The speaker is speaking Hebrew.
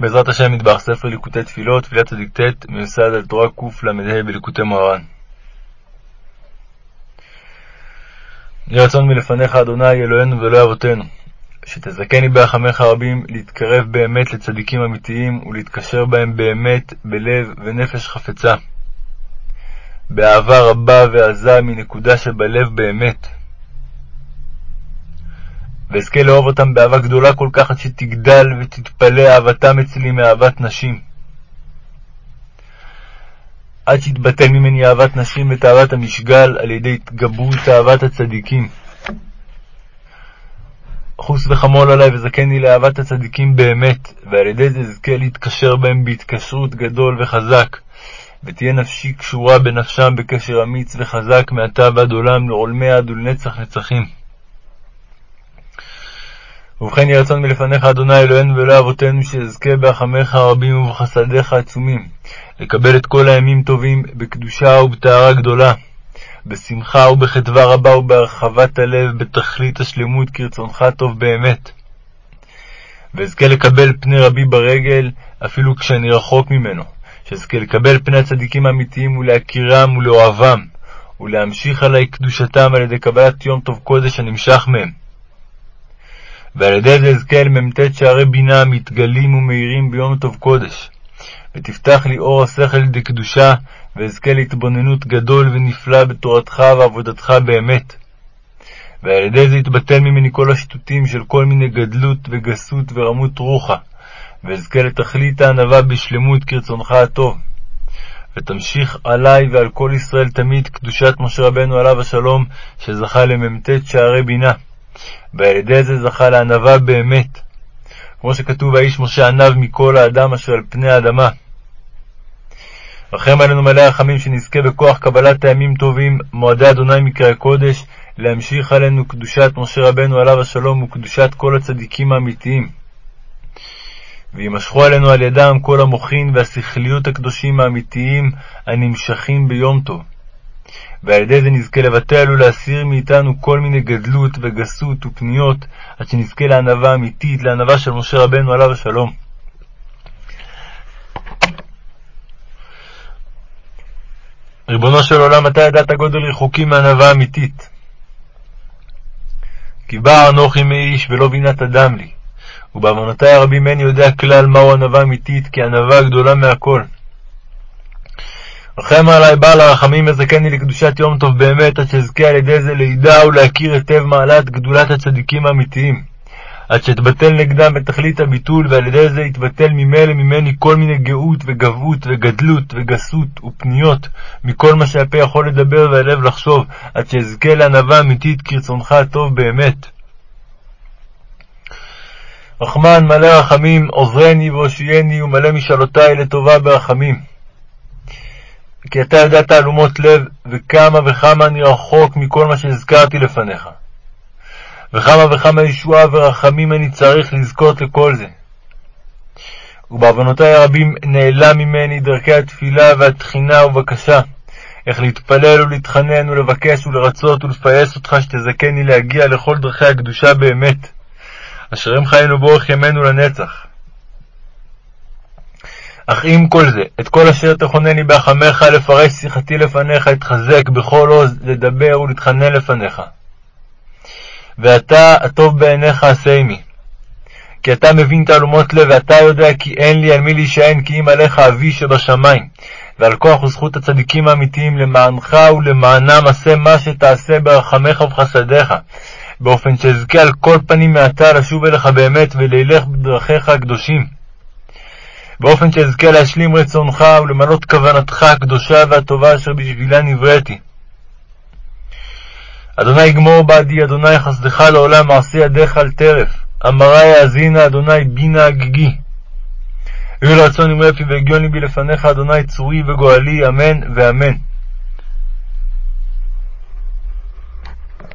בעזרת השם מטבח ספר ליקוטי תפילות, תפילת צדיק ט', מיוסד על תורה קל"ה בליקוטי מוהר"ן. יהי רצון מלפניך, אדוני, אלוהינו ואלוהי אבותינו, שתזכני ברחמיך הרבים להתקרב באמת לצדיקים אמיתיים ולהתקשר בהם באמת בלב ונפש חפצה, באהבה רבה ועזה מנקודה שבלב באמת. ואזכה לאהוב אותם באהבה גדולה כל כך עד שתגדל ותתפלא אהבתם אצלי מאהבת נשים. עד שיתבטל ממני אהבת נשים ותאוות המשגל על ידי התגברות אהבת הצדיקים. חוס וחמול עלי וזכני לאהבת הצדיקים באמת, ועל ידי זה אזכה להתקשר בהם בהתקשרות גדול וחזק, ותהיה נפשי קשורה בנפשם בקשר אמיץ וחזק מעתה ועד עולם לעולמי עד ולנצח נצחים. ובכן יהי רצון מלפניך, אדוני אלוהינו ואלוהי אבותינו, שאזכה ברחמיך הרבים ובחסדיך העצומים, לקבל את כל הימים טובים בקדושה ובטהרה גדולה, בשמחה ובחדווה רבה ובהרחבת הלב, בתכלית השלמות כרצונך טוב באמת. ואזכה לקבל פני רבי ברגל, אפילו כשאני רחוק ממנו, שאזכה לקבל פני הצדיקים האמיתיים ולהכירם ולאוהבם, ולהמשיך עלי קדושתם על ידי קבלת יום טוב קודש הנמשך מהם. ועל ידי זה אזכה אל מ"ט שערי בינה מתגלים ומאירים ביום טוב קודש. ותפתח לי אור השכל דקדושה, ואזכה להתבוננות גדול ונפלא בתורתך ועבודתך באמת. ועל ידי זה יתבטל ממני כל השטותים של כל מיני גדלות וגסות ורמות רוחה, ואזכה לתכלית הענווה בשלמות כרצונך הטוב. ותמשיך עלי ועל כל ישראל תמיד קדושת משה רבנו עליו השלום, שזכה למ"ט שערי בינה. ועל ידי זה זכה לענווה באמת. כמו שכתוב, האיש משה ענב מכל האדם אשר על פני האדמה. רחם עלינו מלא רחמים, שנזכה בכוח קבלת הימים טובים, מועדי אדוני מקראי קודש, להמשיך עלינו קדושת משה רבנו עליו השלום וקדושת כל הצדיקים האמיתיים. וימשכו עלינו על ידם כל המוחין והשכליות הקדושים האמיתיים הנמשכים ביום טוב. ועל ידי זה נזכה לבטל ולהסיר מאיתנו כל מיני גדלות וגסות ופניות, עד שנזכה לענווה אמיתית, לענווה של משה רבנו עליו השלום. ריבונו של עולם, אתה ידעת גודל רחוקים מענווה אמיתית. כי בא אנוכי מאיש ולא בינת אדם לי, ובעוונותי הרבים אין יודע כלל מהו ענווה אמיתית, כי ענווה גדולה מהכל. רחם עלי בעל הרחמים וזכני לקדושת יום טוב באמת, עד שאזכה על ידי זה לידע ולהכיר היטב מעלת גדולת הצדיקים האמיתיים. עד שאתבטל נגדם בתכלית הביטול, ועל ידי זה יתבטל ממילא ממני כל מיני גאות וגבהות וגדלות וגסות ופניות מכל מה שהפה יכול לדבר והלב לחשוב, עד שאזכה לענווה אמיתית כרצונך הטוב באמת. רחמן מלא רחמים, עוזרני והושיעני ומלא משאלותי לטובה ברחמים. כי אתה יודע תעלומות לב, וכמה וכמה אני רחוק מכל מה שהזכרתי לפניך. וכמה וכמה ישועה ורחמים אני צריך לזכות לכל זה. ובעוונותי הרבים נעלם ממני דרכי התפילה והתחינה ובקשה, איך להתפלל ולהתחנן ולבקש ולרצות ולפייס אותך שתזכני להגיע לכל דרכי הקדושה באמת, אשר הם חיינו באורך ימינו לנצח. אך עם כל זה, את כל אשר תכונני בהחמך לפרש שיחתי לפניך, אתחזק בכל עוז לדבר ולהתחנן לפניך. ואתה, הטוב בעיניך עשה עמי. כי אתה מבין תעלומות לב, ואתה יודע כי אין לי על מי להישען, כי אם עליך אבי שבשמיים, ועל כוח וזכות הצדיקים האמיתיים, למענך ולמענם עשה מה שתעשה ברחמך ובחסדיך, באופן שאזכה על כל פנים מעתה לשוב אליך באמת, ולילך בדרכיך הקדושים. באופן שאזכה להשלים רצונך ולמלות כוונתך הקדושה והטובה אשר בשבילה נבראתי. אדוני יגמור בעדי, אדוני חסדך לעולם, מעשה ידיך על טרף. אמרי יאזינה, אדוני בינה הגיגי. יהיו לרצון עם רפי והגיון לפניך, אדוני צורי וגואלי, אמן ואמן.